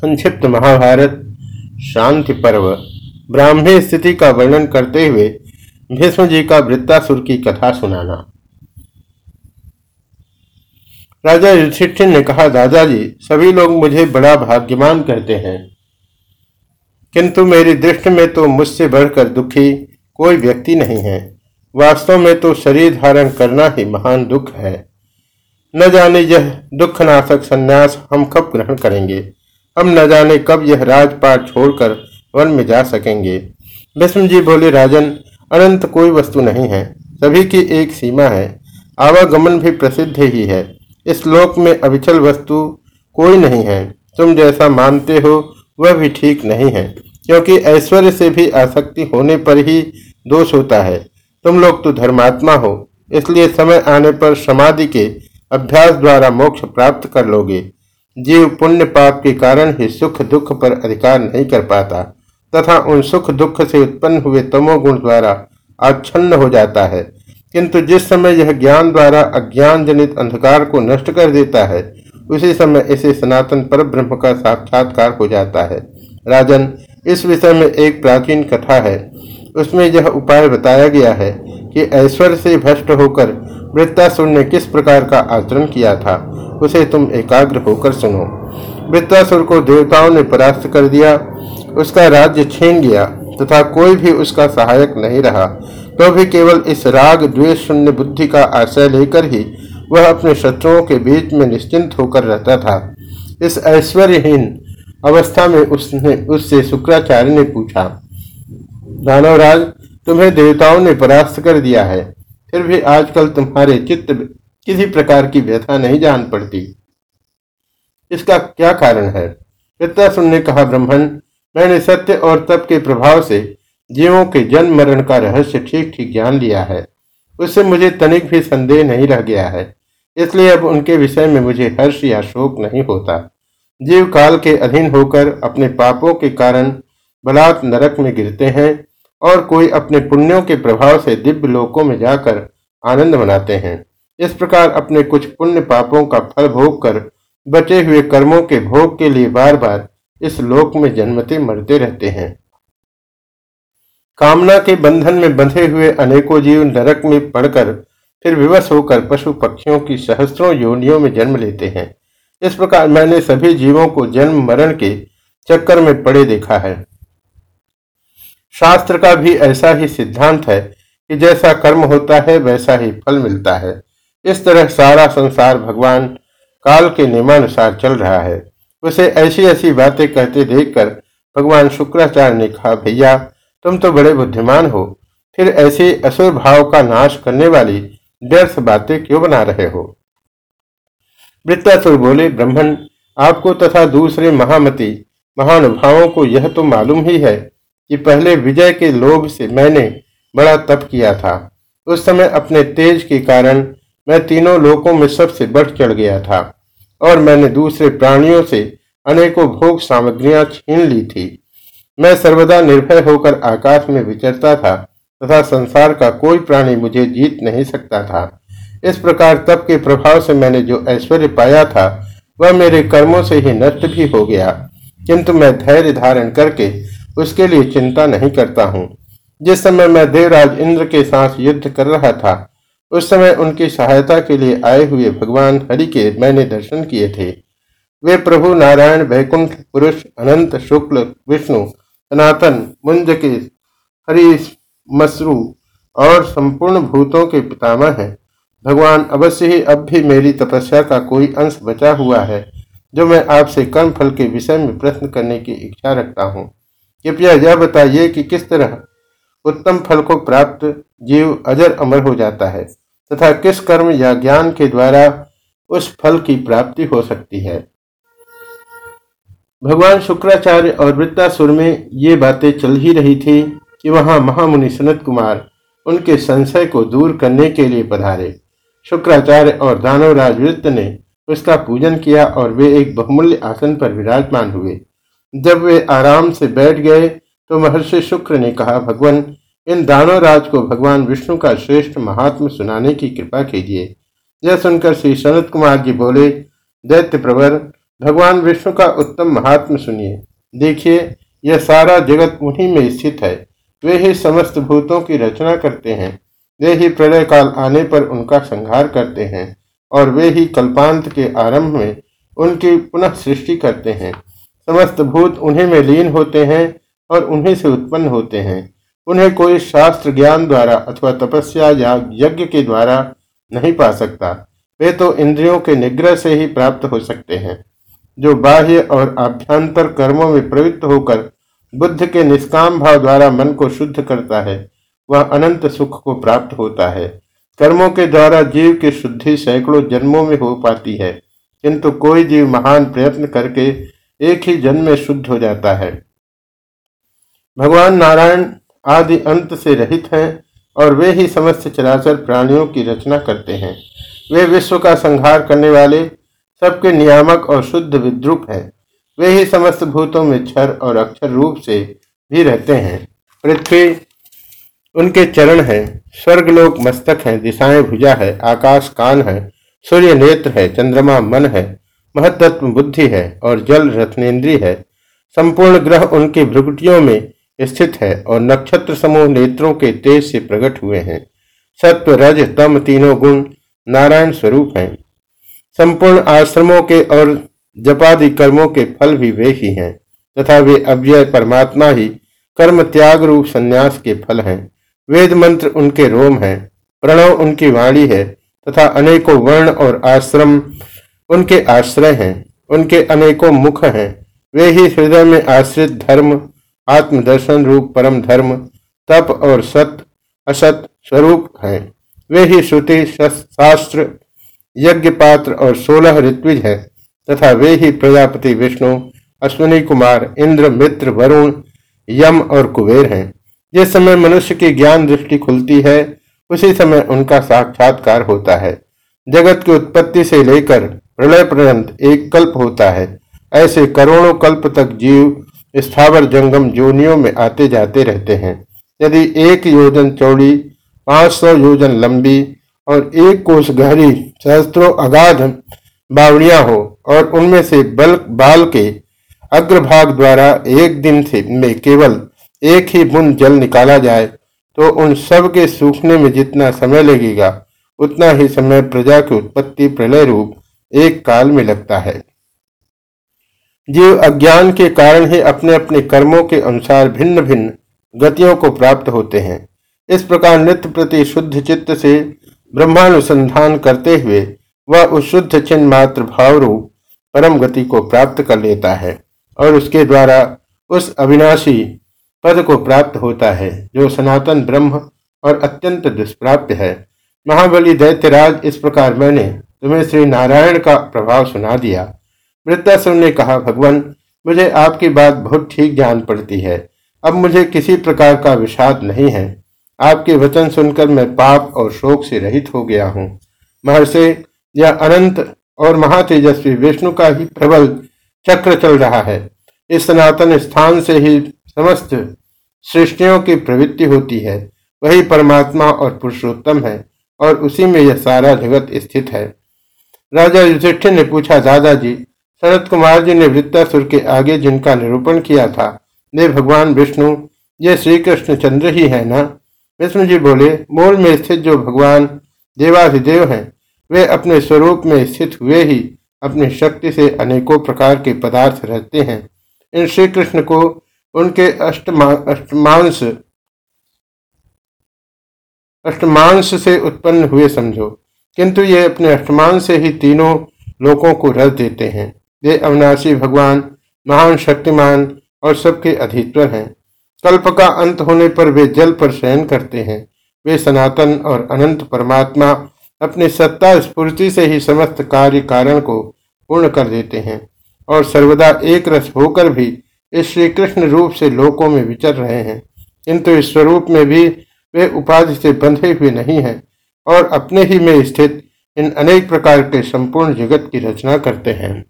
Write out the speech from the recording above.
संक्षिप्त महाभारत, शांति पर्व ब्राह्मी स्थिति का वर्णन करते हुए भीष्म जी का वृत्तासुर की कथा सुनाना। राजा युधिष्ठिर ने कहा, दादाजी, सभी लोग मुझे बड़ा भाग्यवान कहते हैं। किंतु मेरी दृष्टि में तो मुझसे बढ़कर दुखी कोई व्यक्ति नहीं है। वास्तव में तो शरीर धारण करना ही महान दुख है। न जाने यह दुखनाशक संन्यास हम कब ग्रहण करेंगे। हम न जाने कब यह राजपाट छोड़कर वन में जा सकेंगे। विष्णु जी बोले, राजन, अनंत कोई वस्तु नहीं है, सभी की एक सीमा है। आवागमन भी प्रसिद्ध ही है। इस लोक में अविचल वस्तु कोई नहीं है। तुम जैसा मानते हो, वह भी ठीक नहीं है, क्योंकि ऐश्वर्य से भी आसक्ति होने पर ही दोष होता है। तुम लोग तो धर्मात्मा हो, इसलिए समय आने पर समाधि के अभ्यास द्वारा मोक्ष प्राप्त कर लोगे। जीव पुण्य पाप के कारण ही सुख दुख पर अधिकार नहीं कर पाता, तथा उन सुख दुख से उत्पन्न हुए तमोगुण द्वारा आच्छन्न हो जाता है। किंतु जिस समय यह ज्ञान द्वारा अज्ञान जनित अंधकार को नष्ट कर देता है, उसी समय इसे सनातन पर ब्रह्म का साक्षात्कार हो जाता है। राजन, इस विषय में एक प्राचीन कथा है। उसमें यह उपाय बताया गया है कि ऐश्वर्य से भ्रष्ट होकर वृत्तासुर ने किस प्रकार का आचरण किया था, उसे तुम एकाग्र होकर सुनो। वृत्तासुर को देवताओं ने परास्त कर दिया, उसका राज्य छीन गया तथा कोई भी उसका सहायक नहीं रहा। तो भी केवल इस राग द्वेष शून्य बुद्धि का आश्रय लेकर ही वह अपने शत्रुओं के बीच में निश्चिंत होकर रहता था। इस ऐश्वर्यहीन अवस्था में उसने, उससे शुक्राचार्य ने पूछा, दानवराज, तुम्हें देवताओं ने परास्त कर दिया है। फिर भी आजकल तुम्हारे चित्त किसी प्रकार की व्यथा नहीं जान पड़ती। इसका क्या कारण है? वृत्तासुर ने कहा, ब्रह्मण, मैंने सत्य और तप के प्रभाव से जीवों के जन्म मरण का रहस्य ठीक ठीक ज्ञान लिया है। उससे मुझे तनिक भी संदेह नहीं रह गया है। इसलिए अब उनके विषय में मुझे हर्ष या शोक नहीं होता। जीव काल के अधीन होकर अपने पापों के कारण बलात् नरक में गिरते हैं। और कोई अपने पुण्यों के प्रभाव से दिव्य लोकों में जाकर आनंद मनाते हैं। इस प्रकार अपने कुछ पुण्य पापों का फल भोग कर, बचे हुए कर्मों के भोग के लिए बार बार इस लोक में जन्मते मरते रहते हैं। कामना के बंधन में बंधे हुए अनेकों जीव नरक में पड़कर फिर विवश होकर पशु पक्षियों की सहस्त्रों योनियों में जन्म लेते हैं। इस प्रकार मैंने सभी जीवों को जन्म मरण के चक्कर में पड़े देखा है। शास्त्र का भी ऐसा ही सिद्धांत है कि जैसा कर्म होता है, वैसा ही फल मिलता है। इस तरह सारा संसार भगवान काल के नियमानुसार चल रहा है। उसे ऐसी ऐसी बातें कहते देखकर भगवान शुक्राचार्य ने कहा, भैया, तुम तो बड़े बुद्धिमान हो। फिर ऐसे असुर भाव का नाश करने वाली व्यर्थ बातें क्यों बना रहे हो? वृत्तासुर बोले ब्राह्मण आपको तथा दूसरे महामती महानुभावों को यह तो मालूम ही है कि पहले विजय के लोभ से मैंने बड़ा तप किया था। उस समय अपने तेज के कारण मैं तीनों लोकों में सबसे बढ़ चढ़ गया था और मैंने दूसरे प्राणियों से अनेकों भोग सामग्रियाँ छीन ली थी। मैं सर्वदा निर्भय होकर आकाश में विचरता था तथा संसार का कोई प्राणी मुझे जीत नहीं सकता था। इस प्रकार तप के प्रभाव से मैंने जो ऐश्वर्य पाया था, वह मेरे कर्मों से ही नष्ट भी हो गया। किंतु मैं धैर्य धारण करके उसके लिए चिंता नहीं करता हूँ। जिस समय मैं देवराज इंद्र के साथ युद्ध कर रहा था, उस समय उनकी सहायता के लिए आए हुए भगवान हरि के मैंने दर्शन किए थे। वे प्रभु नारायण, वैकुंठ, पुरुष, अनंत, शुक्ल, विष्णु, सनातन, मुंज के हरि, मसरू और संपूर्ण भूतों के पितामह हैं। भगवान अवश्य ही अब भी मेरी तपस्या का कोई अंश बचा हुआ है, जो मैं आपसे कर्म फल के विषय में प्रश्न करने की इच्छा रखता हूँ। कृपया यह बताइए कि किस तरह उत्तम फल को प्राप्त जीव अजर अमर हो जाता है, तथा किस कर्म या ज्ञान के द्वारा उस फल की प्राप्ति हो सकती है? भगवान शुक्राचार्य और वृत्तासुर में ये बातें चल ही रही थी कि वहाँ महामुनि सनत कुमार उनके संशय को दूर करने के लिए पधारे। शुक्राचार्य और दानवराज वृत्त ने उसका पूजन किया और वे एक बहुमूल्य आसन पर विराजमान हुए। जब वे आराम से बैठ गए तो महर्षि शुक्र ने कहा, भगवान, इन दानव राज को भगवान विष्णु का श्रेष्ठ महात्म सुनाने की कृपा कीजिए। यह सुनकर श्री सनत कुमार जी बोले, दैत्य प्रवर, भगवान विष्णु का उत्तम महात्म सुनिए। देखिए, यह सारा जगत उन्हीं में स्थित है। वे ही समस्त भूतों की रचना करते हैं। वे ही प्रलय काल आने पर उनका संहार करते हैं और वे ही कल्पांत के आरंभ में उनकी पुनः सृष्टि करते हैं। समस्त भूत उन्हीं में लीन होते हैं और उन्हीं से उत्पन्न होते हैं। उन्हें कोई शास्त्र ज्ञान द्वारा अथवा तपस्या या यज्ञ के द्वारा नहीं पा सकता। वे तो इंद्रियों के निग्रह से ही प्राप्त हो सकते हैं, जो बाह्य और आभ्यंतर कर्मों में प्रवृत्त होकर बुद्ध के निष्काम भाव द्वारा मन को शुद्ध करता है, वह अनंत सुख को प्राप्त होता है। कर्मों के द्वारा जीव की शुद्धि सैकड़ों जन्मों में हो पाती है, किंतु कोई जीव महान प्रयत्न करके एक ही जन्म में शुद्ध हो जाता है। भगवान नारायण आदि अंत से रहित हैं और वे ही समस्त चराचर प्राणियों की रचना करते हैं। वे विश्व का संहार करने वाले, सबके नियामक और शुद्ध विद्रुप हैं। वे ही समस्त भूतों में क्षर और अक्षर रूप से भी रहते हैं। पृथ्वी उनके चरण है। स्वर्गलोक मस्तक हैं। दिशाएँ भुजा है। आकाश कान है। सूर्य नेत्र है। चंद्रमा मन है। महत्व बुद्धि है और जल रत्नेन्द्रीय है। संपूर्ण ग्रह उनके भ्रुकुटियों में स्थित है और नक्षत्र समूह नेत्रों के तेज से प्रकट हुए हैं। सत्व, रज, तम तीनों गुण नारायण स्वरूप हैं। संपूर्ण आश्रमों के और जपादि कर्मों के फल भी वे ही हैं, तथा वे अव्यय परमात्मा ही कर्म त्याग रूप संन्यास के फल हैं। वेद मंत्र उनके रोम हैं, प्रणव उनकी वाणी है, तथा अनेकों वर्ण और आश्रम उनके आश्रय हैं, उनके अनेकों मुख हैं। वे ही हृदय में आश्रित धर्म, आत्मदर्शन रूप परम धर्म, तप और सत, असत स्वरूप हैं। वे ही श्रुति शास्त्र, यज्ञ पात्र और सोलह ऋत्विज है, तथा वे ही प्रजापति विष्णु, अश्विनी कुमार, इंद्र, मित्र, वरुण, यम और कुबेर हैं। जिस समय मनुष्य की ज्ञान दृष्टि खुलती है, उसी समय उनका साक्षात्कार होता है। जगत की उत्पत्ति से लेकर प्रलय पर्यंत एक कल्प होता है। ऐसे करोड़ों कल्प तक जीव स्थावर जंगम जोनियों में आते जाते रहते हैं। यदि एक योजन चौड़ी, पाँच सौ योजन लंबी और एक कोष गहरी, सहस्त्रों अगाध बावड़िया हो और उनमें से बल बाल के अग्रभाग द्वारा एक दिन से में केवल एक ही बुन जल निकाला जाए तो उन सब के सूखने में जितना समय लगेगा, उतना ही समय प्रजा की उत्पत्ति प्रलय रूप एक काल में लगता है। जीव अज्ञान के कारण ही अपने अपने कर्मों के अनुसार भिन्न भिन्न गतियों को प्राप्त होते हैं। इस प्रकार नित्य प्रति शुद्ध चित्त से ब्रह्मानुसंधान करते हुए वह उस शुद्ध चिन्ह मात्र भाव रूप परम गति को प्राप्त कर लेता है और उसके द्वारा उस अविनाशी पद को प्राप्त होता है, जो सनातन ब्रह्म और अत्यंत दुष्प्राप्य है। महाबली दैत्यराज इस प्रकार मैंने तुम्हें श्री नारायण का प्रभाव सुना दिया। वृद्धासुर ने कहा, भगवान, मुझे आपकी बात बहुत ठीक ज्ञान पड़ती है। अब मुझे किसी प्रकार का विषाद नहीं है। आपके वचन सुनकर मैं पाप और शोक से रहित हो गया हूँ। महर्षि, यह अनंत और महातेजस्वी विष्णु का ही प्रबल चक्र चल रहा है। इस सनातन स्थान से ही समस्त सृष्टियों की प्रवृत्ति होती है। वही परमात्मा और पुरुषोत्तम है और उसी में यह सारा जगत स्थित है। राजा युधिष्ठिर ने पूछा, दादाजी, शरद कुमार जी ने वृत्तासुर के आगे जिनका निरूपण किया था, वे भगवान विष्णु, ये श्री कृष्ण चंद्र ही है ना? विष्णु जी बोले, मूल में स्थित जो भगवान देवाधिदेव हैं, वे अपने स्वरूप में स्थित हुए ही अपनी शक्ति से अनेकों प्रकार के पदार्थ रहते हैं। इन श्री कृष्ण को उनके अष्टमा, अष्टमांश अष्टमांश से उत्पन्न हुए समझो। किंतु ये अपने अष्टमान से ही तीनों लोगों को रस देते हैं। वे अविनाशी भगवान, महान शक्तिमान और सबके अधित्वर हैं। कल्प का अंत होने पर वे जल पर शयन करते हैं। वे सनातन और अनंत परमात्मा अपनी सत्ता स्फूर्ति से ही समस्त कार्य कारण को पूर्ण कर देते हैं और सर्वदा एक रस होकर भी इस श्री कृष्ण रूप से लोकों में विचर रहे हैं। किंतु इस स्वरूप में भी वे उपाधि से बंधे हुए नहीं हैं। और अपने ही में स्थित इन अनेक प्रकार के संपूर्ण जगत की रचना करते हैं।